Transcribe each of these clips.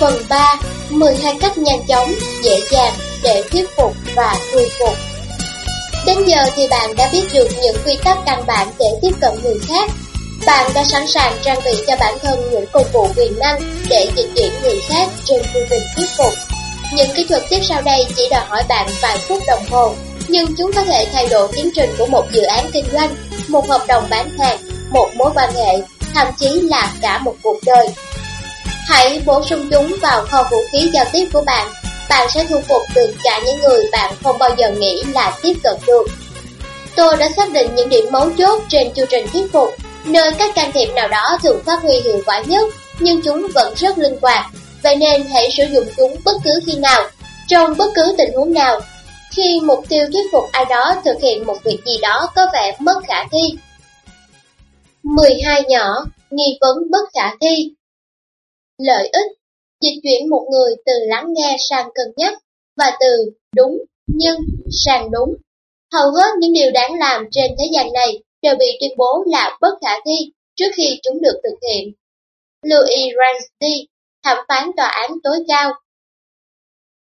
Phần 3. 12 cách nhanh chóng, dễ dàng để thuyết phục và thu phục Đến giờ thì bạn đã biết được những quy tắc căn bản để tiếp cận người khác. Bạn đã sẵn sàng trang bị cho bản thân những công cụ quyền năng để dịch chuyển người khác trên phương trình thuyết phục. Những kỹ thuật tiếp sau đây chỉ đòi hỏi bạn vài phút đồng hồ, nhưng chúng có thể thay đổi tiến trình của một dự án kinh doanh, một hợp đồng bán hàng, một mối quan hệ, thậm chí là cả một cuộc đời. Hãy bổ sung chúng vào kho vũ khí giao tiếp của bạn bạn sẽ thu phục được cả những người bạn không bao giờ nghĩ là tiếp cận được. Tôi đã xác định những điểm mấu chốt trên chương trình thuyết phục, nơi các can thiệp nào đó thường phát huy hiệu quả nhất, nhưng chúng vẫn rất linh hoạt, vậy nên hãy sử dụng chúng bất cứ khi nào, trong bất cứ tình huống nào. Khi mục tiêu thuyết phục ai đó thực hiện một việc gì đó có vẻ mất khả thi. 12 nhỏ, nghi vấn bất khả thi Lợi ích dịch chuyển một người từ lắng nghe sang cân nhắc, và từ đúng nhưng sang đúng. Hầu hết những điều đáng làm trên thế gian này đều bị tuyên bố là bất khả thi trước khi chúng được thực hiện. Louis Ramsey, thẩm phán tòa án tối cao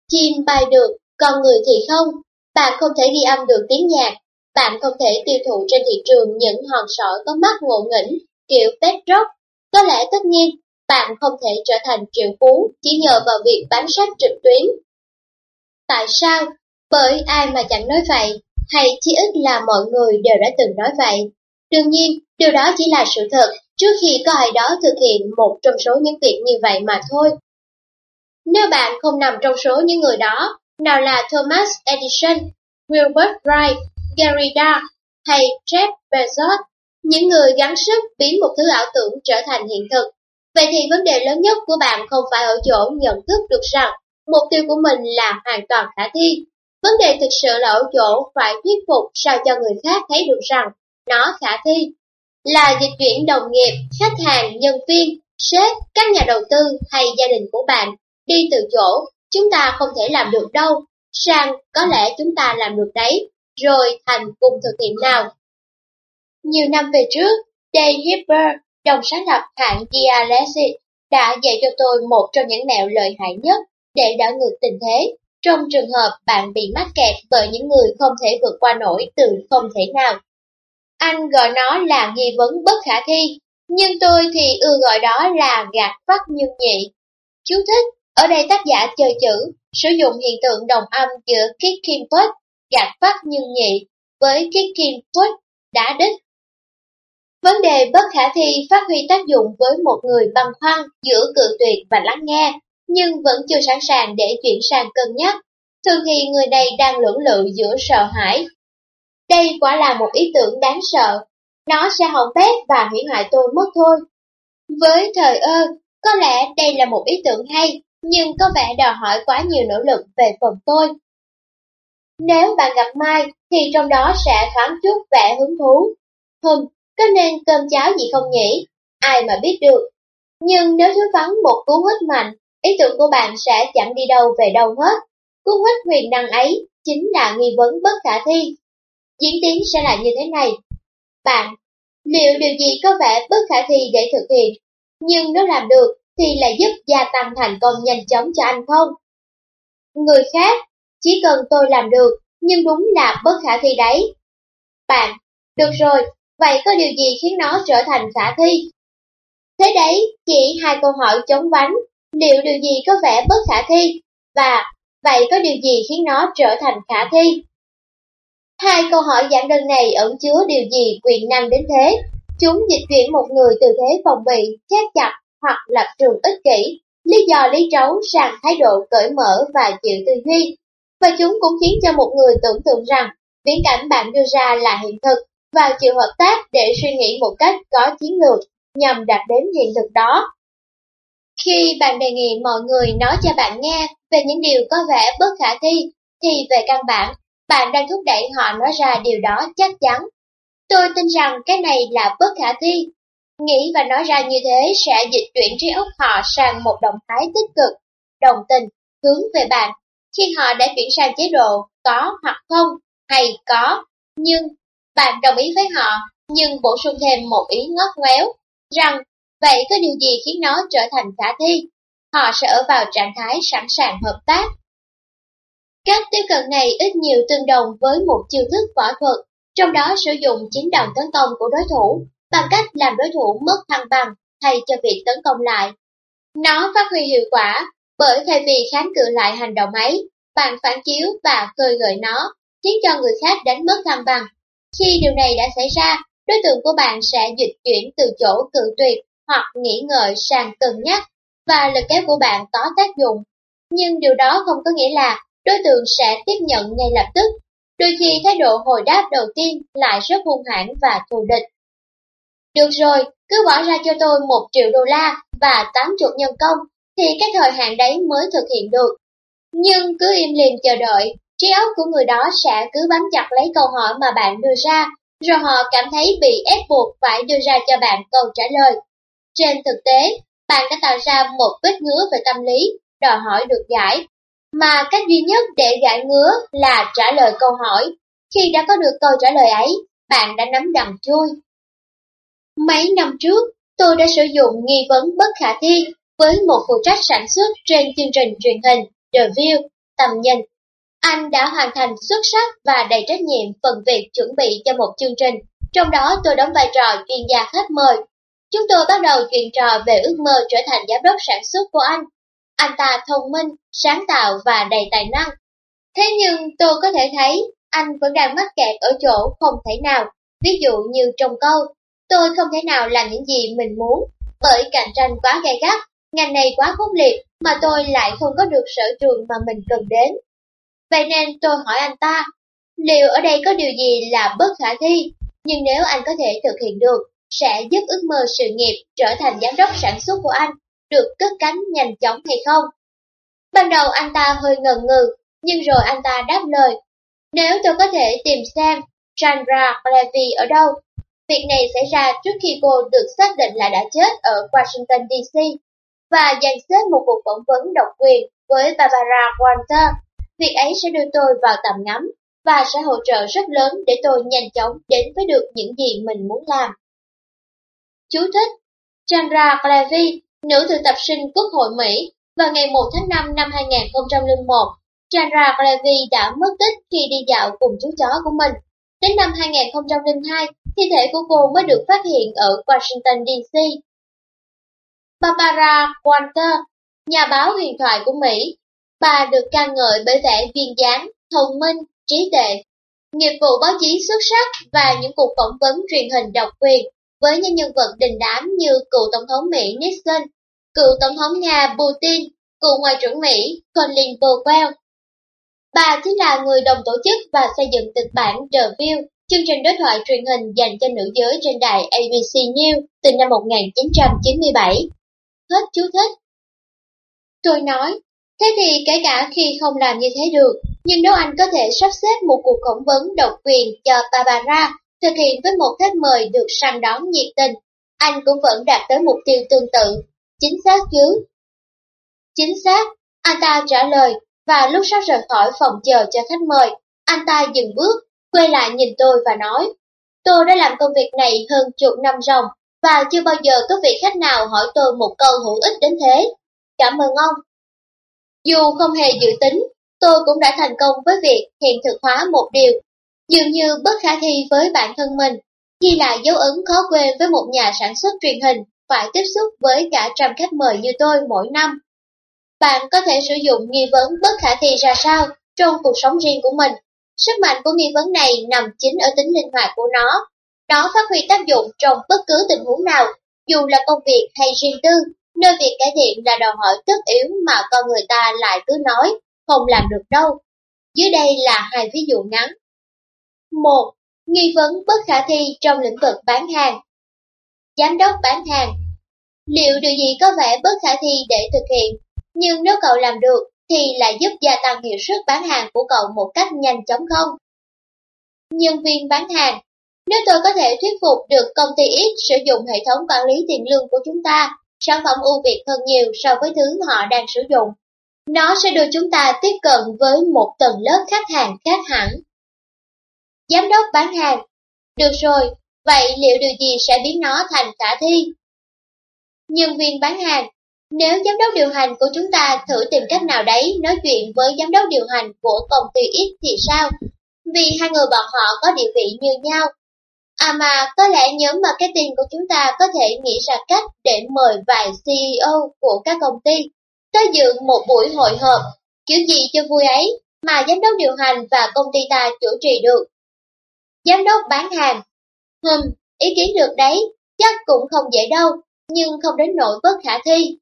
Chim bay được, con người thì không. Bạn không thể ghi âm được tiếng nhạc. Bạn không thể tiêu thụ trên thị trường những hòn sỏi có mắt ngộ nghĩnh, kiểu pet rock. Có lẽ tất nhiên, bạn không thể trở thành triệu phú chỉ nhờ vào việc bán sách trực tuyến. Tại sao? Bởi ai mà chẳng nói vậy, hay chỉ ít là mọi người đều đã từng nói vậy. Đương nhiên, điều đó chỉ là sự thật trước khi có ai đó thực hiện một trong số những việc như vậy mà thôi. Nếu bạn không nằm trong số những người đó, nào là Thomas Edison, Wilbur Wright, Gary Dark hay Jeff Bezos, những người gắng sức biến một thứ ảo tưởng trở thành hiện thực, Vậy thì vấn đề lớn nhất của bạn không phải ở chỗ nhận thức được rằng mục tiêu của mình là hoàn toàn khả thi. Vấn đề thực sự là ở chỗ phải thuyết phục sao cho người khác thấy được rằng nó khả thi. Là dịch chuyển đồng nghiệp, khách hàng, nhân viên, sếp, các nhà đầu tư hay gia đình của bạn đi từ chỗ chúng ta không thể làm được đâu, sang có lẽ chúng ta làm được đấy, rồi thành cùng thực hiện nào. Nhiều năm về trước, Dave Hipper đồng sáng lập hãng Dialesis đã dạy cho tôi một trong những mẹo lợi hại nhất để đảo ngược tình thế trong trường hợp bạn bị mắc kẹt bởi những người không thể vượt qua nổi từ không thể nào. Anh gọi nó là nghi vấn bất khả thi, nhưng tôi thì ưa gọi đó là gạt phát nhân nhị. Chú thích, ở đây tác giả chơi chữ, sử dụng hiện tượng đồng âm giữa kicking foot, gạt phát nhân nhị, với kicking foot, đã đích Vấn đề bất khả thi phát huy tác dụng với một người băn khoăn giữa cự tuyệt và lắng nghe, nhưng vẫn chưa sẵn sàng để chuyển sang cân nhắc. Thường thì người này đang lưỡng lự giữa sợ hãi. Đây quả là một ý tưởng đáng sợ. Nó sẽ hỏng bét và hủy hoại tôi mất thôi. Với thời ơ, có lẽ đây là một ý tưởng hay, nhưng có vẻ đòi hỏi quá nhiều nỗ lực về phần tôi. Nếu bạn gặp Mai, thì trong đó sẽ thoáng chút vẻ hứng thú. Hừm, có nên cơm cháo gì không nhỉ? Ai mà biết được. Nhưng nếu thiếu vắng một cú hít mạnh, ý tưởng của bạn sẽ chẳng đi đâu về đâu hết. Cú hít huyền năng ấy chính là nghi vấn bất khả thi. Diễn tiến sẽ là như thế này. Bạn, liệu điều gì có vẻ bất khả thi để thực hiện, nhưng nếu làm được thì là giúp gia tăng thành công nhanh chóng cho anh không? Người khác, chỉ cần tôi làm được, nhưng đúng là bất khả thi đấy. Bạn, được rồi, Vậy có điều gì khiến nó trở thành khả thi? Thế đấy, chỉ hai câu hỏi chống vánh, liệu điều gì có vẻ bất khả thi? Và vậy có điều gì khiến nó trở thành khả thi? Hai câu hỏi giảng đơn này ẩn chứa điều gì quyền năng đến thế? Chúng dịch chuyển một người từ thế phòng bị, khép chặt hoặc lập trường ích kỷ, lý do lý trấu sang thái độ cởi mở và chịu tư duy. Và chúng cũng khiến cho một người tưởng tượng rằng viễn cảnh bạn đưa ra là hiện thực và chịu hợp tác để suy nghĩ một cách có chiến lược nhằm đạt đến hiện thực đó. Khi bạn đề nghị mọi người nói cho bạn nghe về những điều có vẻ bất khả thi, thì về căn bản, bạn đang thúc đẩy họ nói ra điều đó chắc chắn. Tôi tin rằng cái này là bất khả thi. Nghĩ và nói ra như thế sẽ dịch chuyển trí óc họ sang một động thái tích cực, đồng tình, hướng về bạn, khi họ đã chuyển sang chế độ có hoặc không, hay có, nhưng bạn đồng ý với họ, nhưng bổ sung thêm một ý ngót ngoéo, rằng vậy có điều gì khiến nó trở thành khả thi? họ sẽ ở vào trạng thái sẵn sàng hợp tác. Cách tiếp cận này ít nhiều tương đồng với một chiêu thức võ thuật, trong đó sử dụng chính đòn tấn công của đối thủ bằng cách làm đối thủ mất thăng bằng thay cho việc tấn công lại. Nó phát huy hiệu quả bởi thay vì kháng cự lại hành động ấy, bạn phản chiếu và khơi gợi nó, khiến cho người khác đánh mất thăng bằng. Khi điều này đã xảy ra, đối tượng của bạn sẽ dịch chuyển từ chỗ cự tuyệt hoặc nghĩ ngợi sang cân nhắc, và lực kéo của bạn có tác dụng. Nhưng điều đó không có nghĩa là đối tượng sẽ tiếp nhận ngay lập tức. Đôi khi thái độ hồi đáp đầu tiên lại rất hung hãn và thù địch. Được rồi, cứ bỏ ra cho tôi một triệu đô la và tám chục nhân công, thì cái thời hạn đấy mới thực hiện được. Nhưng cứ im lìm chờ đợi, trí óc của người đó sẽ cứ bám chặt lấy câu hỏi mà bạn đưa ra, rồi họ cảm thấy bị ép buộc phải đưa ra cho bạn câu trả lời. Trên thực tế, bạn đã tạo ra một vết ngứa về tâm lý, đòi hỏi được giải. Mà cách duy nhất để giải ngứa là trả lời câu hỏi. Khi đã có được câu trả lời ấy, bạn đã nắm đằng chui. Mấy năm trước, tôi đã sử dụng nghi vấn bất khả thi với một phụ trách sản xuất trên chương trình truyền hình The View, tầm nhìn. Anh đã hoàn thành xuất sắc và đầy trách nhiệm phần việc chuẩn bị cho một chương trình, trong đó tôi đóng vai trò chuyên gia khách mời. Chúng tôi bắt đầu chuyện trò về ước mơ trở thành giám đốc sản xuất của anh. Anh ta thông minh, sáng tạo và đầy tài năng. Thế nhưng tôi có thể thấy anh vẫn đang mắc kẹt ở chỗ không thể nào. Ví dụ như trong câu, tôi không thể nào làm những gì mình muốn, bởi cạnh tranh quá gay gắt, ngành này quá khốc liệt mà tôi lại không có được sở trường mà mình cần đến. Vậy nên tôi hỏi anh ta, liệu ở đây có điều gì là bất khả thi, nhưng nếu anh có thể thực hiện được, sẽ giúp ước mơ sự nghiệp trở thành giám đốc sản xuất của anh được cất cánh nhanh chóng hay không? Ban đầu anh ta hơi ngần ngừ, nhưng rồi anh ta đáp lời, nếu tôi có thể tìm xem Chandra Levy ở đâu, việc này xảy ra trước khi cô được xác định là đã chết ở Washington DC, và dàn xếp một cuộc phỏng vấn độc quyền với Barbara Walter. Việc ấy sẽ đưa tôi vào tầm ngắm và sẽ hỗ trợ rất lớn để tôi nhanh chóng đến với được những gì mình muốn làm. Chú thích Chandra Clevy, nữ thực tập sinh Quốc hội Mỹ, vào ngày 1 tháng 5 năm 2001, Chandra Clevy đã mất tích khi đi dạo cùng chú chó của mình. Đến năm 2002, thi thể của cô mới được phát hiện ở Washington DC. Barbara Walter, nhà báo huyền thoại của Mỹ, bà được ca ngợi bởi vẻ duyên dáng, thông minh, trí tuệ, nghiệp vụ báo chí xuất sắc và những cuộc phỏng vấn truyền hình độc quyền với những nhân vật đình đám như cựu tổng thống Mỹ Nixon, cựu tổng thống Nga Putin, cựu ngoại trưởng Mỹ Colin Powell. Bà chính là người đồng tổ chức và xây dựng kịch bản The View, chương trình đối thoại truyền hình dành cho nữ giới trên đài ABC News từ năm 1997. Hết chú thích. Tôi nói, thế thì kể cả khi không làm như thế được, nhưng nếu anh có thể sắp xếp một cuộc phỏng vấn độc quyền cho Barbara thực hiện với một khách mời được săn đón nhiệt tình, anh cũng vẫn đạt tới mục tiêu tương tự. Chính xác chứ? Chính xác, anh ta trả lời, và lúc sắp rời khỏi phòng chờ cho khách mời, anh ta dừng bước, quay lại nhìn tôi và nói, tôi đã làm công việc này hơn chục năm ròng, và chưa bao giờ có vị khách nào hỏi tôi một câu hữu ích đến thế. Cảm ơn ông. Dù không hề dự tính, tôi cũng đã thành công với việc hiện thực hóa một điều dường như bất khả thi với bản thân mình, ghi lại dấu ấn khó quên với một nhà sản xuất truyền hình phải tiếp xúc với cả trăm khách mời như tôi mỗi năm. Bạn có thể sử dụng nghi vấn bất khả thi ra sao trong cuộc sống riêng của mình. Sức mạnh của nghi vấn này nằm chính ở tính linh hoạt của nó. Nó phát huy tác dụng trong bất cứ tình huống nào, dù là công việc hay riêng tư, nơi việc cải thiện là đòi hỏi tất yếu mà con người ta lại cứ nói, không làm được đâu. Dưới đây là hai ví dụ ngắn. 1. Nghi vấn bất khả thi trong lĩnh vực bán hàng Giám đốc bán hàng Liệu điều gì có vẻ bất khả thi để thực hiện, nhưng nếu cậu làm được thì lại giúp gia tăng hiệu suất bán hàng của cậu một cách nhanh chóng không? Nhân viên bán hàng Nếu tôi có thể thuyết phục được công ty X sử dụng hệ thống quản lý tiền lương của chúng ta, sản phẩm ưu việt hơn nhiều so với thứ họ đang sử dụng, nó sẽ đưa chúng ta tiếp cận với một tầng lớp khách hàng khác hẳn. Giám đốc bán hàng. Được rồi, vậy liệu điều gì sẽ biến nó thành khả thi? Nhân viên bán hàng. Nếu giám đốc điều hành của chúng ta thử tìm cách nào đấy nói chuyện với giám đốc điều hành của công ty X thì sao? Vì hai người bọn họ có địa vị như nhau. À mà có lẽ nhóm marketing của chúng ta có thể nghĩ ra cách để mời vài CEO của các công ty tới dự một buổi hội họp, kiểu gì cho vui ấy mà giám đốc điều hành và công ty ta chủ trì được. Giám đốc bán hàng. Hừm, ý kiến được đấy, chắc cũng không dễ đâu, nhưng không đến nỗi bất khả thi.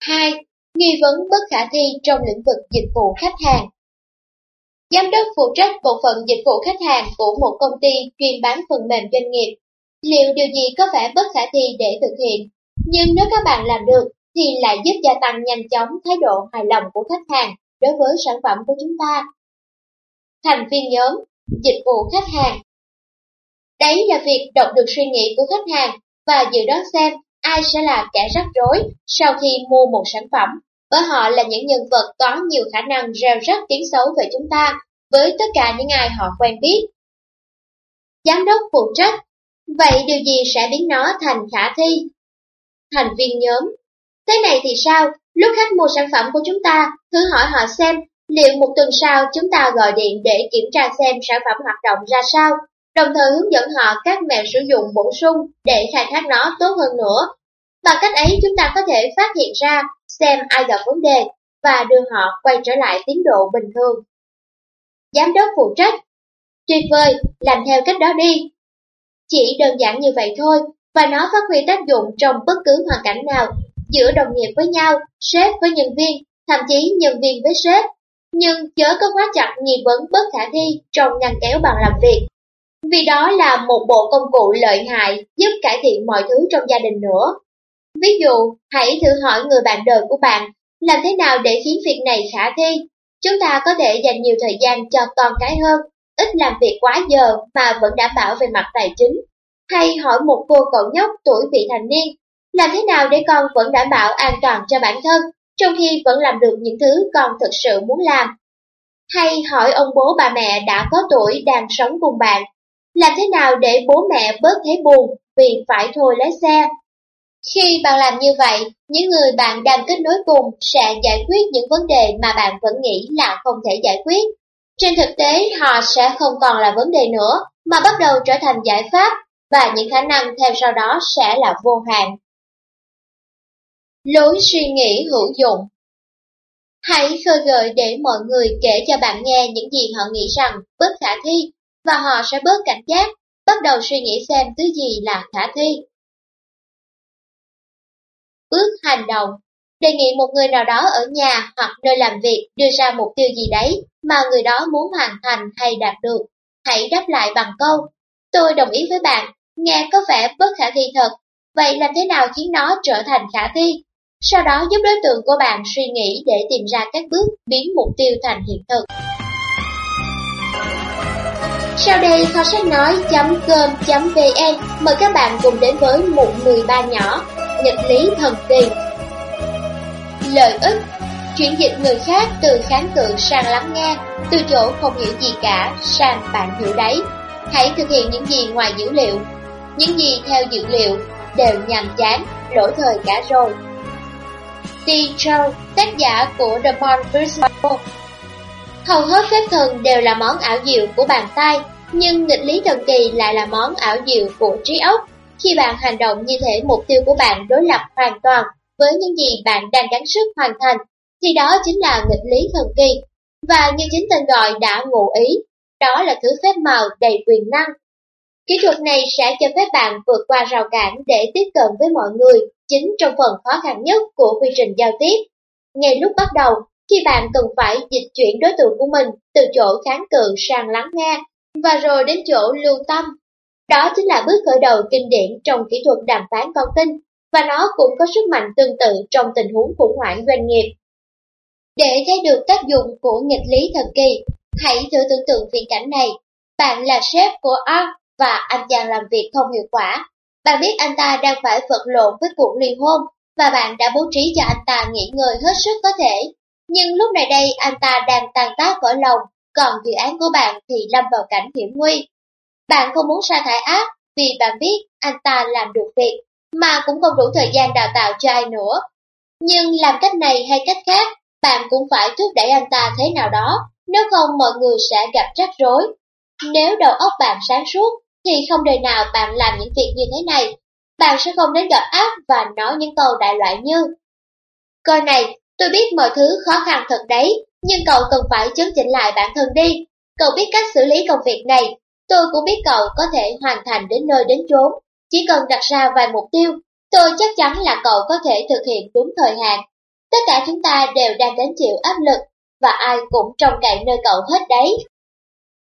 2. Nghi vấn bất khả thi trong lĩnh vực dịch vụ khách hàng. Giám đốc phụ trách bộ phận dịch vụ khách hàng của một công ty chuyên bán phần mềm doanh nghiệp. Liệu điều gì có vẻ bất khả thi để thực hiện? Nhưng nếu các bạn làm được, thì lại giúp gia tăng nhanh chóng thái độ hài lòng của khách hàng đối với sản phẩm của chúng ta. Thành viên nhóm, dịch vụ khách hàng. Đấy là việc đọc được suy nghĩ của khách hàng và dự đoán xem ai sẽ là kẻ rắc rối sau khi mua một sản phẩm, bởi họ là những nhân vật có nhiều khả năng rêu rắc tiếng xấu về chúng ta với tất cả những ai họ quen biết. Giám đốc phụ trách, vậy điều gì sẽ biến nó thành khả thi? Thành viên nhóm, thế này thì sao, lúc khách mua sản phẩm của chúng ta, thử hỏi họ xem liệu một tuần sau chúng ta gọi điện để kiểm tra xem sản phẩm hoạt động ra sao đồng thời hướng dẫn họ các mẹo sử dụng bổ sung để khai thác nó tốt hơn nữa. Bằng cách ấy chúng ta có thể phát hiện ra xem ai gặp vấn đề và đưa họ quay trở lại tiến độ bình thường. Giám đốc phụ trách Tuyệt vời, làm theo cách đó đi. Chỉ đơn giản như vậy thôi, và nó phát huy tác dụng trong bất cứ hoàn cảnh nào, giữa đồng nghiệp với nhau, sếp với nhân viên, thậm chí nhân viên với sếp. Nhưng chớ có quá chặt nghi vấn bất khả thi trong ngăn kéo bằng làm việc vì đó là một bộ công cụ lợi hại giúp cải thiện mọi thứ trong gia đình nữa. Ví dụ, hãy thử hỏi người bạn đời của bạn, làm thế nào để khiến việc này khả thi? Chúng ta có thể dành nhiều thời gian cho con cái hơn, ít làm việc quá giờ mà vẫn đảm bảo về mặt tài chính. Hay hỏi một cô cậu nhóc tuổi vị thành niên, làm thế nào để con vẫn đảm bảo an toàn cho bản thân, trong khi vẫn làm được những thứ con thực sự muốn làm? Hay hỏi ông bố bà mẹ đã có tuổi đang sống cùng bạn, làm thế nào để bố mẹ bớt thấy buồn vì phải thôi lái xe? Khi bạn làm như vậy, những người bạn đang kết nối cùng sẽ giải quyết những vấn đề mà bạn vẫn nghĩ là không thể giải quyết. Trên thực tế, họ sẽ không còn là vấn đề nữa, mà bắt đầu trở thành giải pháp, và những khả năng theo sau đó sẽ là vô hạn. Lối suy nghĩ hữu dụng Hãy khơi gợi để mọi người kể cho bạn nghe những gì họ nghĩ rằng bất khả thi và họ sẽ bớt cảnh giác, bắt đầu suy nghĩ xem thứ gì là khả thi. Bước hành động Đề nghị một người nào đó ở nhà hoặc nơi làm việc đưa ra mục tiêu gì đấy mà người đó muốn hoàn thành hay đạt được. Hãy đáp lại bằng câu, tôi đồng ý với bạn, nghe có vẻ bất khả thi thật, vậy làm thế nào khiến nó trở thành khả thi? Sau đó giúp đối tượng của bạn suy nghĩ để tìm ra các bước biến mục tiêu thành hiện thực. Sau đây kho sách nói.com.vn mời các bạn cùng đến với mục 13 nhỏ, nghịch lý thần kỳ. Lợi ích Chuyển dịch người khác từ kháng cự sang lắng nghe, từ chỗ không hiểu gì cả sang bạn hiểu đấy. Hãy thực hiện những gì ngoài dữ liệu. Những gì theo dữ liệu đều nhàm chán, lỗi thời cả rồi. T. Chow, tác giả của The Born Principle Hầu hết phép thần đều là món ảo diệu của bàn tay, nhưng nghịch lý thần kỳ lại là món ảo diệu của trí óc. Khi bạn hành động như thể mục tiêu của bạn đối lập hoàn toàn với những gì bạn đang gắng sức hoàn thành, thì đó chính là nghịch lý thần kỳ. Và như chính tên gọi đã ngụ ý, đó là thứ phép màu đầy quyền năng. Kỹ thuật này sẽ cho phép bạn vượt qua rào cản để tiếp cận với mọi người, chính trong phần khó khăn nhất của quy trình giao tiếp. Ngay lúc bắt đầu, khi bạn cần phải dịch chuyển đối tượng của mình từ chỗ kháng cự sang lắng nghe, và rồi đến chỗ lưu tâm. Đó chính là bước khởi đầu kinh điển trong kỹ thuật đàm phán con tin, và nó cũng có sức mạnh tương tự trong tình huống khủng hoảng doanh nghiệp. Để thấy được tác dụng của nghịch lý thần kỳ, hãy thử tưởng tượng viễn cảnh này. Bạn là sếp của Ark và anh chàng làm việc không hiệu quả. Bạn biết anh ta đang phải vật lộn với cuộc ly hôn và bạn đã bố trí cho anh ta nghỉ ngơi hết sức có thể nhưng lúc này đây anh ta đang tàn tác vỡ lòng, còn dự án của bạn thì lâm vào cảnh hiểm nguy. Bạn không muốn sa thải ác vì bạn biết anh ta làm được việc, mà cũng không đủ thời gian đào tạo cho ai nữa. Nhưng làm cách này hay cách khác, bạn cũng phải thúc đẩy anh ta thế nào đó, nếu không mọi người sẽ gặp rắc rối. Nếu đầu óc bạn sáng suốt, thì không đời nào bạn làm những việc như thế này. Bạn sẽ không đến gặp ác và nói những câu đại loại như Coi này, tôi biết mọi thứ khó khăn thật đấy, nhưng cậu cần phải chấn chỉnh lại bản thân đi. Cậu biết cách xử lý công việc này, tôi cũng biết cậu có thể hoàn thành đến nơi đến chốn. Chỉ cần đặt ra vài mục tiêu, tôi chắc chắn là cậu có thể thực hiện đúng thời hạn. Tất cả chúng ta đều đang gánh chịu áp lực, và ai cũng trông cậy nơi cậu hết đấy.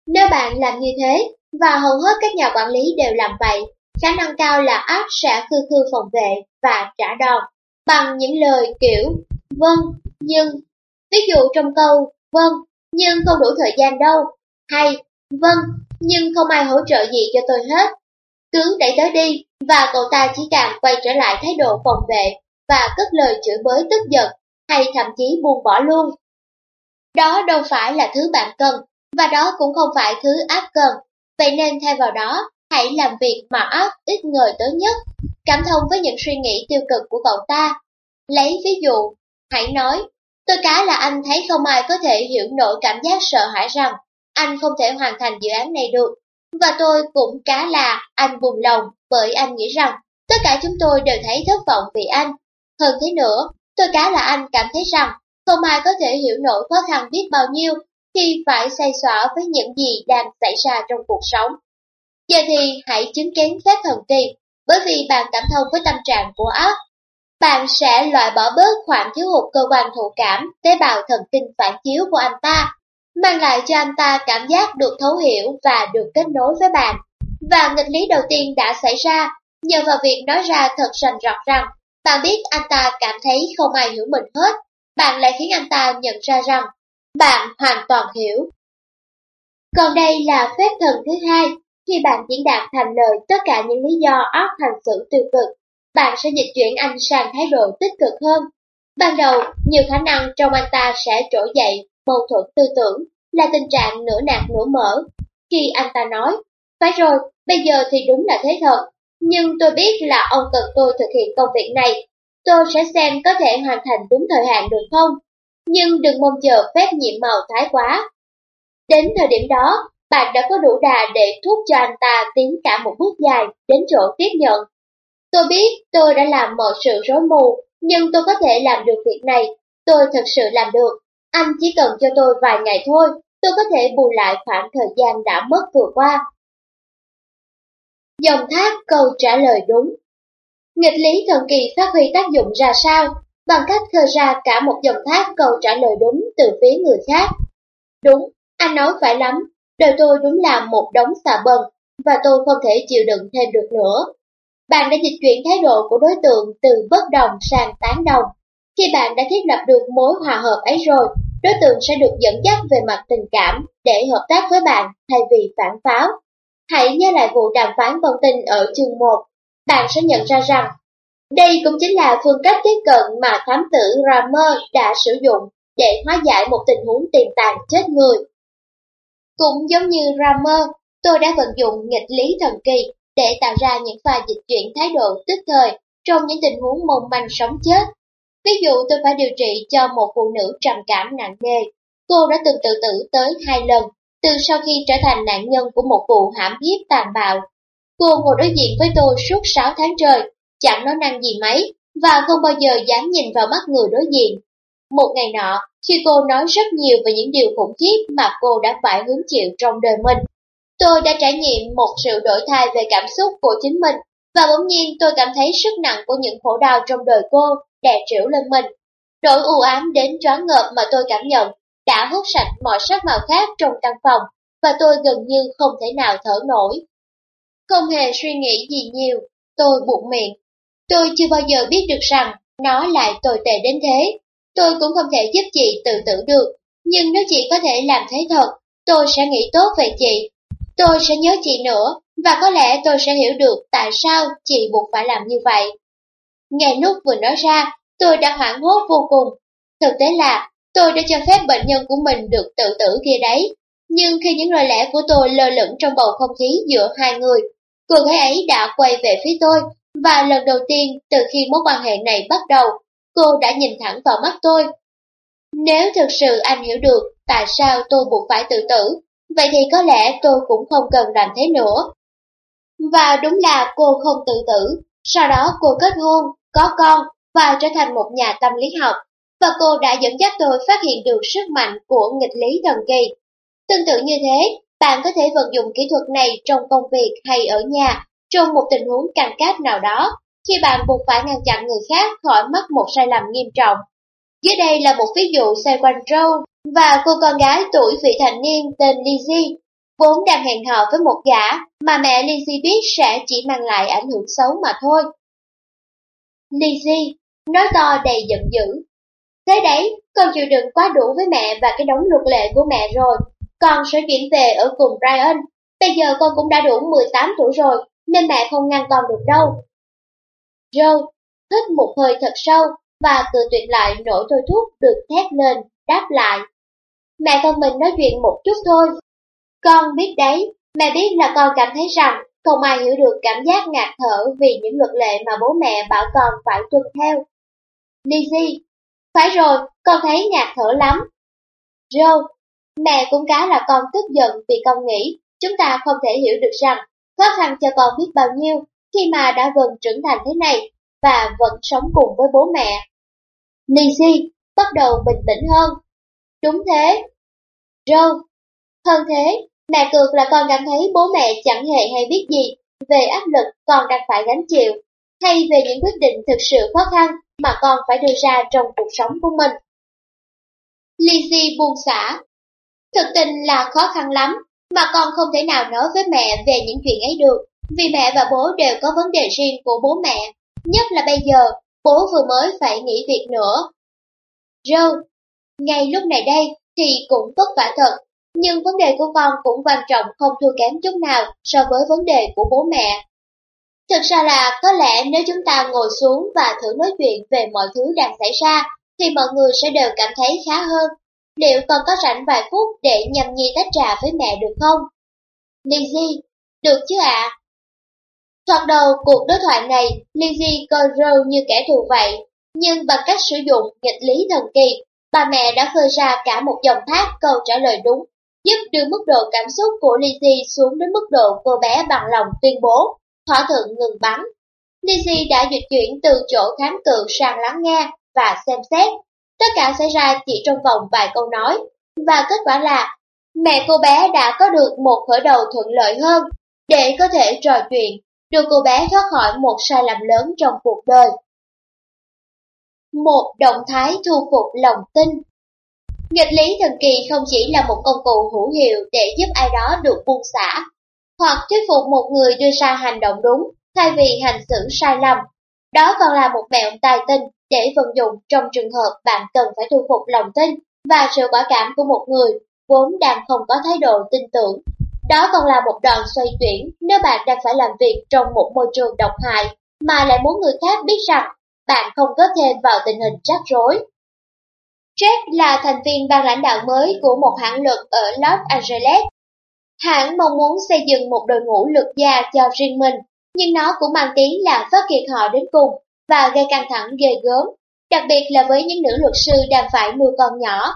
Nếu bạn làm như thế, và hầu hết các nhà quản lý đều làm vậy, khả năng cao là áp sẽ khư khư phòng vệ và trả đòn bằng những lời kiểu vâng, nhưng. Ví dụ trong câu vâng, nhưng không đủ thời gian đâu, hay vâng, nhưng không ai hỗ trợ gì cho tôi hết. Cứ đẩy tới đi, và cậu ta chỉ càng quay trở lại thái độ phòng vệ và cất lời chửi bới tức giận, hay thậm chí buông bỏ luôn. Đó đâu phải là thứ bạn cần, và đó cũng không phải thứ ác cần. Vậy nên thay vào đó, hãy làm việc mà ác ít ngờ tới nhất, cảm thông với những suy nghĩ tiêu cực của cậu ta. Lấy ví dụ, hãy nói, tôi cá là anh thấy không ai có thể hiểu nổi cảm giác sợ hãi rằng anh không thể hoàn thành dự án này được. Và tôi cũng cá là anh buồn lòng bởi anh nghĩ rằng tất cả chúng tôi đều thấy thất vọng vì anh. Hơn thế nữa, tôi cá là anh cảm thấy rằng không ai có thể hiểu nổi khó khăn biết bao nhiêu khi phải xoay xỏa với những gì đang xảy ra trong cuộc sống. Giờ thì hãy chứng kiến phép thần kỳ, bởi vì bạn cảm thông với tâm trạng của ác. Bạn sẽ loại bỏ bớt khoảng thiếu hụt cơ quan thụ cảm, tế bào thần kinh phản chiếu của anh ta, mang lại cho anh ta cảm giác được thấu hiểu và được kết nối với bạn. Và nghịch lý đầu tiên đã xảy ra, nhờ vào việc nói ra thật rành rọt rằng, bạn biết anh ta cảm thấy không ai hiểu mình hết, bạn lại khiến anh ta nhận ra rằng, bạn hoàn toàn hiểu. Còn đây là phép thần thứ hai, khi bạn diễn đạt thành lời tất cả những lý do óc hành xử tiêu cực, bạn sẽ dịch chuyển anh sang thái độ tích cực hơn. Ban đầu, nhiều khả năng trong anh ta sẽ trỗi dậy mâu thuẫn tư tưởng, là tình trạng nửa nạt nửa mở. Khi anh ta nói, phải rồi, bây giờ thì đúng là thế thật, nhưng tôi biết là ông cần tôi thực hiện công việc này, tôi sẽ xem có thể hoàn thành đúng thời hạn được không, nhưng đừng mong chờ phép nhiệm màu thái quá. Đến thời điểm đó, bạn đã có đủ đà để thúc cho anh ta tiến cả một bước dài đến chỗ tiếp nhận. Tôi biết tôi đã làm mọi sự rối mù, nhưng tôi có thể làm được việc này, tôi thật sự làm được. Anh chỉ cần cho tôi vài ngày thôi, tôi có thể bù lại khoảng thời gian đã mất vừa qua. Dòng thác câu trả lời đúng Nghịch lý thần kỳ phát huy tác dụng ra sao? Bằng cách khơi ra cả một dòng thác câu trả lời đúng từ phía người khác. Đúng, anh nói phải lắm, đời tôi đúng là một đống xà bần, và tôi không thể chịu đựng thêm được nữa. Bạn đã dịch chuyển thái độ của đối tượng từ bất đồng sang tán đồng. Khi bạn đã thiết lập được mối hòa hợp ấy rồi, đối tượng sẽ được dẫn dắt về mặt tình cảm để hợp tác với bạn thay vì phản pháo. Hãy nhớ lại vụ đàm phán con tin ở chương 1. Bạn sẽ nhận ra rằng, đây cũng chính là phương cách tiếp cận mà thám tử Rammer đã sử dụng để hóa giải một tình huống tiềm tàng chết người. Cũng giống như Rammer, tôi đã vận dụng nghịch lý thần kỳ để tạo ra những pha dịch chuyển thái độ tức thời trong những tình huống mong manh sống chết. Ví dụ tôi phải điều trị cho một phụ nữ trầm cảm nặng nề. Cô đã từng tự tử tới hai lần, từ sau khi trở thành nạn nhân của một vụ hãm hiếp tàn bạo. Cô ngồi đối diện với tôi suốt 6 tháng trời, chẳng nói năng gì mấy, và không bao giờ dám nhìn vào mắt người đối diện. Một ngày nọ, khi cô nói rất nhiều về những điều khủng khiếp mà cô đã phải hứng chịu trong đời mình, tôi đã trải nghiệm một sự đổi thay về cảm xúc của chính mình, và bỗng nhiên tôi cảm thấy sức nặng của những khổ đau trong đời cô đè trĩu lên mình. Nỗi u ám đến choáng ngợp mà tôi cảm nhận đã hút sạch mọi sắc màu khác trong căn phòng, và tôi gần như không thể nào thở nổi. Không hề suy nghĩ gì nhiều, tôi buộc miệng. Tôi chưa bao giờ biết được rằng nó lại tồi tệ đến thế. Tôi cũng không thể giúp chị tự tử được, nhưng nếu chị có thể làm thế thật, tôi sẽ nghĩ tốt về chị. Tôi sẽ nhớ chị nữa, và có lẽ tôi sẽ hiểu được tại sao chị buộc phải làm như vậy. Nghe lúc vừa nói ra, tôi đã hoảng hốt vô cùng. Thực tế là, tôi đã cho phép bệnh nhân của mình được tự tử kia đấy. Nhưng khi những lời lẽ của tôi lơ lửng trong bầu không khí giữa hai người, cô gái ấy đã quay về phía tôi Và lần đầu tiên từ khi mối quan hệ này bắt đầu, cô đã nhìn thẳng vào mắt tôi. Nếu thực sự anh hiểu được tại sao tôi buộc phải tự tử, vậy thì có lẽ tôi cũng không cần làm thế nữa. Và đúng là cô không tự tử, sau đó cô kết hôn, có con và trở thành một nhà tâm lý học. Và cô đã dẫn dắt tôi phát hiện được sức mạnh của nghịch lý thần kỳ. Tương tự như thế, bạn có thể vận dụng kỹ thuật này trong công việc hay ở nhà, trong một tình huống căng cát nào đó, khi bạn buộc phải ngăn chặn người khác khỏi mắc một sai lầm nghiêm trọng. Dưới đây là một ví dụ xoay quanh Joe và cô con gái tuổi vị thành niên tên Lizzie, vốn đang hẹn hò với một gã mà mẹ Lizzie biết sẽ chỉ mang lại ảnh hưởng xấu mà thôi. Lizzie nói to đầy giận dữ. Thế đấy, con chịu đựng quá đủ với mẹ và cái đống luật lệ của mẹ rồi. Con sẽ chuyển về ở cùng Brian. Bây giờ con cũng đã đủ 18 tuổi rồi, nên mẹ không ngăn con được đâu. Joe hít một hơi thật sâu và từ tuyệt lại nỗi thôi thúc được thét lên, đáp lại. Mẹ con mình nói chuyện một chút thôi. Con biết đấy, mẹ biết là con cảm thấy rằng không ai hiểu được cảm giác ngạt thở vì những luật lệ mà bố mẹ bảo con phải tuân theo. Lizzie, phải rồi, con thấy ngạt thở lắm. Joe, mẹ cũng cá là con tức giận vì con nghĩ chúng ta không thể hiểu được rằng khó khăn cho con biết bao nhiêu khi mà đã gần trưởng thành thế này và vẫn sống cùng với bố mẹ. Lizzie bắt đầu bình tĩnh hơn. Đúng thế. Joe, hơn thế, mẹ cực là con cảm thấy bố mẹ chẳng hề hay biết gì về áp lực con đang phải gánh chịu, hay về những quyết định thực sự khó khăn mà con phải đưa ra trong cuộc sống của mình. Lizzie buông xả. Thực tình là khó khăn lắm, mà con không thể nào nói với mẹ về những chuyện ấy được, vì mẹ và bố đều có vấn đề riêng của bố mẹ, nhất là bây giờ, bố vừa mới phải nghỉ việc nữa. Joe, ngay lúc này đây thì cũng vất vả thật, nhưng vấn đề của con cũng quan trọng không thua kém chút nào so với vấn đề của bố mẹ. Thực ra là có lẽ nếu chúng ta ngồi xuống và thử nói chuyện về mọi thứ đang xảy ra, thì mọi người sẽ đều cảm thấy khá hơn. Liệu con có rảnh vài phút để nhâm nhi tách trà với mẹ được không? Lizzy, được chứ ạ? À? Thoạt đầu cuộc đối thoại này, Lizzy coi Rose như kẻ thù vậy, nhưng bằng cách sử dụng nghịch lý thần kỳ, bà mẹ đã khơi ra cả một dòng thác câu trả lời đúng, giúp đưa mức độ cảm xúc của Lizzie xuống đến mức độ cô bé bằng lòng tuyên bố, thỏa thuận ngừng bắn. Lizzie đã dịch chuyển từ chỗ kháng cự sang lắng nghe và xem xét. Tất cả xảy ra chỉ trong vòng vài câu nói, và kết quả là mẹ cô bé đã có được một khởi đầu thuận lợi hơn để có thể trò chuyện, đưa cô bé thoát khỏi một sai lầm lớn trong cuộc đời. Một động thái thu phục lòng tin Nghịch lý thần kỳ không chỉ là một công cụ hữu hiệu để giúp ai đó được buông xả, hoặc thuyết phục một người đưa ra hành động đúng thay vì hành xử sai lầm. Đó còn là một mẹo tài tinh để vận dụng trong trường hợp bạn cần phải thu phục lòng tin và sự quả cảm của một người vốn đang không có thái độ tin tưởng. Đó còn là một đoạn xoay chuyển nếu bạn đang phải làm việc trong một môi trường độc hại mà lại muốn người khác biết rằng bạn không có thêm vào tình hình rắc rối. Jack là thành viên ban lãnh đạo mới của một hãng luật ở Los Angeles. Hãng mong muốn xây dựng một đội ngũ luật gia cho riêng mình, nhưng nó cũng mang tiếng là phát kiệt họ đến cùng và gây căng thẳng ghê gớm, đặc biệt là với những nữ luật sư đang phải nuôi con nhỏ.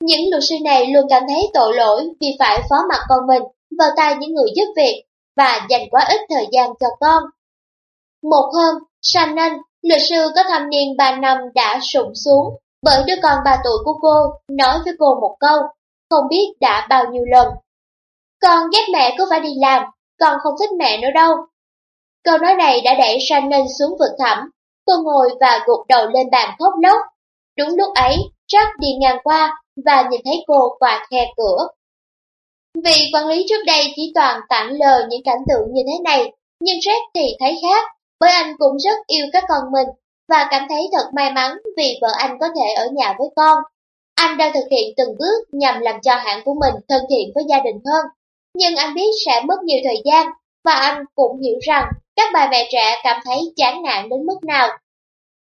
Những luật sư này luôn cảm thấy tội lỗi vì phải phó mặc con mình vào tay những người giúp việc và dành quá ít thời gian cho con. Một hôm, Shannon, luật sư có thâm niên 3 năm đã sụn xuống bởi đứa con 3 tuổi của cô nói với cô một câu, không biết đã bao nhiêu lần. Con ghét mẹ cứ phải đi làm, con không thích mẹ nữa đâu. Câu nói này đã đẩy Shannon xuống vực thẳm, cô ngồi và gục đầu lên bàn khóc lóc. Đúng lúc ấy, Jack đi ngang qua và nhìn thấy cô qua khe cửa. Vị quản lý trước đây chỉ toàn tặng lờ những cảnh tượng như thế này, nhưng Jack thì thấy khác, bởi anh cũng rất yêu các con mình và cảm thấy thật may mắn vì vợ anh có thể ở nhà với con. Anh đang thực hiện từng bước nhằm làm cho hãng của mình thân thiện với gia đình hơn. Nhưng anh biết sẽ mất nhiều thời gian và anh cũng hiểu rằng các bà mẹ trẻ cảm thấy chán nản đến mức nào.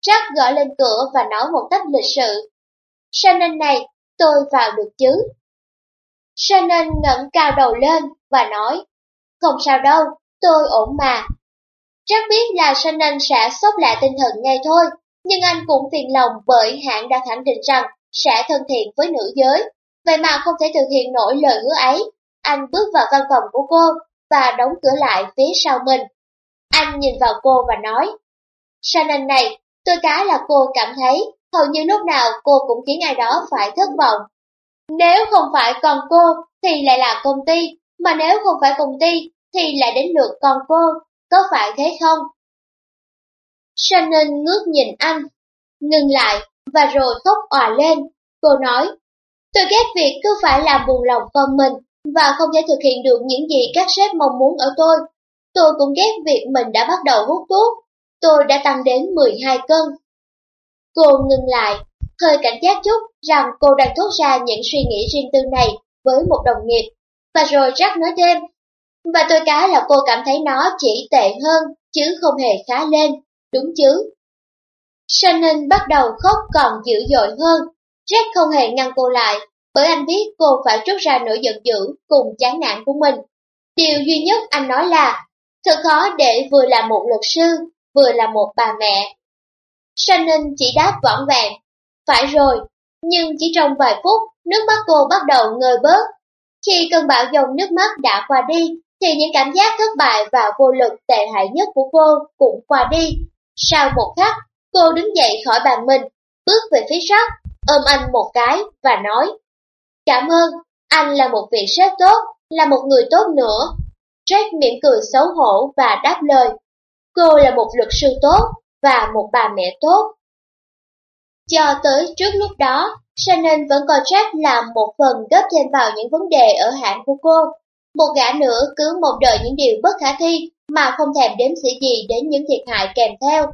Jack gõ lên cửa và nói một cách lịch sự. Shannon này, tôi vào được chứ? Shannon ngẩng cao đầu lên và nói, không sao đâu, tôi ổn mà. Rất biết là Shannon sẽ sốc lại tinh thần ngay thôi, nhưng anh cũng phiền lòng bởi hãng đã khẳng định rằng sẽ thân thiện với nữ giới. Vậy mà không thể thực hiện nổi lời hứa ấy. Anh bước vào văn phòng của cô và đóng cửa lại phía sau mình. Anh nhìn vào cô và nói, Shannon này, tôi cá là cô cảm thấy hầu như lúc nào cô cũng khiến ai đó phải thất vọng. Nếu không phải con cô thì lại là công ty, mà nếu không phải công ty thì lại đến lượt con cô, có phải thế không? Shannon ngước nhìn anh, ngừng lại và rồi khóc òa lên. Cô nói, tôi ghét việc cứ phải làm buồn lòng con mình và không thể thực hiện được những gì các sếp mong muốn ở tôi. Tôi cũng ghét việc mình đã bắt đầu hút thuốc. Tôi đã tăng đến 12 cân. Cô ngừng lại, hơi cảnh giác chút rằng cô đang thốt ra những suy nghĩ riêng tư này với một đồng nghiệp. Và rồi Jack nói thêm, và tôi cá là cô cảm thấy nó chỉ tệ hơn, chứ không hề khá lên, đúng chứ? Shannon bắt đầu khóc còn dữ dội hơn. Jack không hề ngăn cô lại, bởi anh biết cô phải trút ra nỗi giận dữ cùng chán nản của mình. Điều duy nhất anh nói là, thật khó để vừa là một luật sư, vừa là một bà mẹ. Shannon chỉ đáp võng vẹn, phải rồi, nhưng chỉ trong vài phút, nước mắt cô bắt đầu ngơi bớt. Khi cơn bão dòng nước mắt đã qua đi, thì những cảm giác thất bại và vô lực tệ hại nhất của cô cũng qua đi. Sau một khắc, cô đứng dậy khỏi bàn mình, bước về phía sắt, ôm anh một cái và nói Cảm ơn, anh là một vị sếp tốt, là một người tốt nữa. Jack mỉm cười xấu hổ và đáp lời Cô là một luật sư tốt và một bà mẹ tốt. Cho tới trước lúc đó, Shannon vẫn coi Jack là một phần góp thêm vào những vấn đề ở hãng của cô. Một gã nữa cứ một đời những điều bất khả thi mà không thèm đếm xỉa gì đến những thiệt hại kèm theo.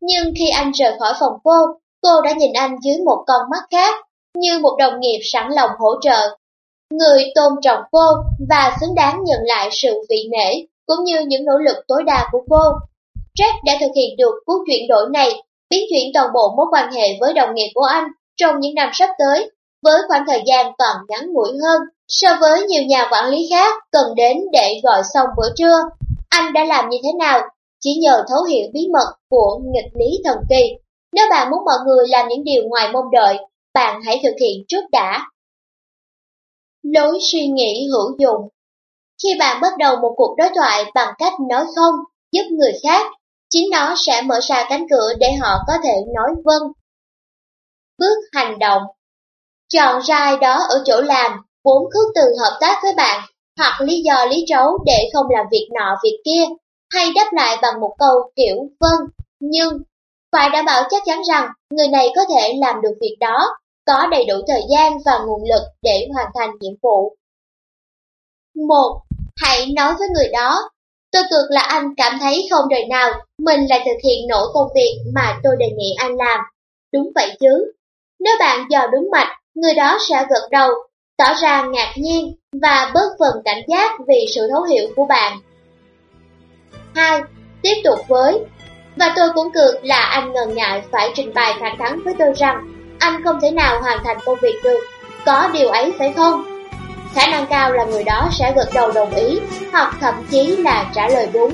Nhưng khi anh rời khỏi phòng cô, cô đã nhìn anh dưới một con mắt khác, như một đồng nghiệp sẵn lòng hỗ trợ. Người tôn trọng cô và xứng đáng nhận lại sự vị nể, cũng như những nỗ lực tối đa của cô. Jack đã thực hiện được cú chuyển đổi này, biến chuyển toàn bộ mối quan hệ với đồng nghiệp của anh trong những năm sắp tới, với khoảng thời gian còn ngắn ngủi hơn so với nhiều nhà quản lý khác cần đến để gọi xong bữa trưa. Anh đã làm như thế nào? Chỉ nhờ thấu hiểu bí mật của nghịch lý thần kỳ. Nếu bạn muốn mọi người làm những điều ngoài mong đợi, bạn hãy thực hiện trước đã. Lối suy nghĩ hữu dụng Khi bạn bắt đầu một cuộc đối thoại bằng cách nói không, giúp người khác, chính nó sẽ mở ra cánh cửa để họ có thể nói vâng. Bước hành động Chọn ra đó ở chỗ làm, vốn khước từ hợp tác với bạn, hoặc lý do lý trấu để không làm việc nọ việc kia, hay đáp lại bằng một câu kiểu vâng, nhưng phải đảm bảo chắc chắn rằng người này có thể làm được việc đó, có đầy đủ thời gian và nguồn lực để hoàn thành nhiệm vụ. 1. Hãy nói với người đó, tôi cực là anh cảm thấy không đời nào mình lại thực hiện nổi công việc mà tôi đề nghị anh làm. Đúng vậy chứ. Nếu bạn dò đúng mạch, người đó sẽ gật đầu, tỏ ra ngạc nhiên và bớt phần cảnh giác vì sự thấu hiểu của bạn. 2. Tiếp tục với Và tôi cũng cực là anh ngần ngại phải trình bày thẳng thắn với tôi rằng anh không thể nào hoàn thành công việc được, có điều ấy phải không? Khả năng cao là người đó sẽ gật đầu đồng ý, hoặc thậm chí là trả lời đúng.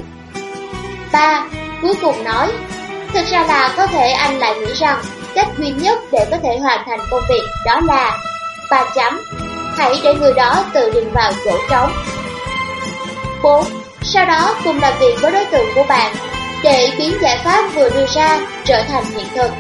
3. Cuối cùng nói, thực ra là có thể anh lại nghĩ rằng cách duy nhất để có thể hoàn thành công việc đó là ba chấm. Hãy để người đó tự điền vào chỗ trống. 4. Sau đó cùng làm việc với đối tượng của bạn để biến giải pháp vừa đưa ra trở thành hiện thực.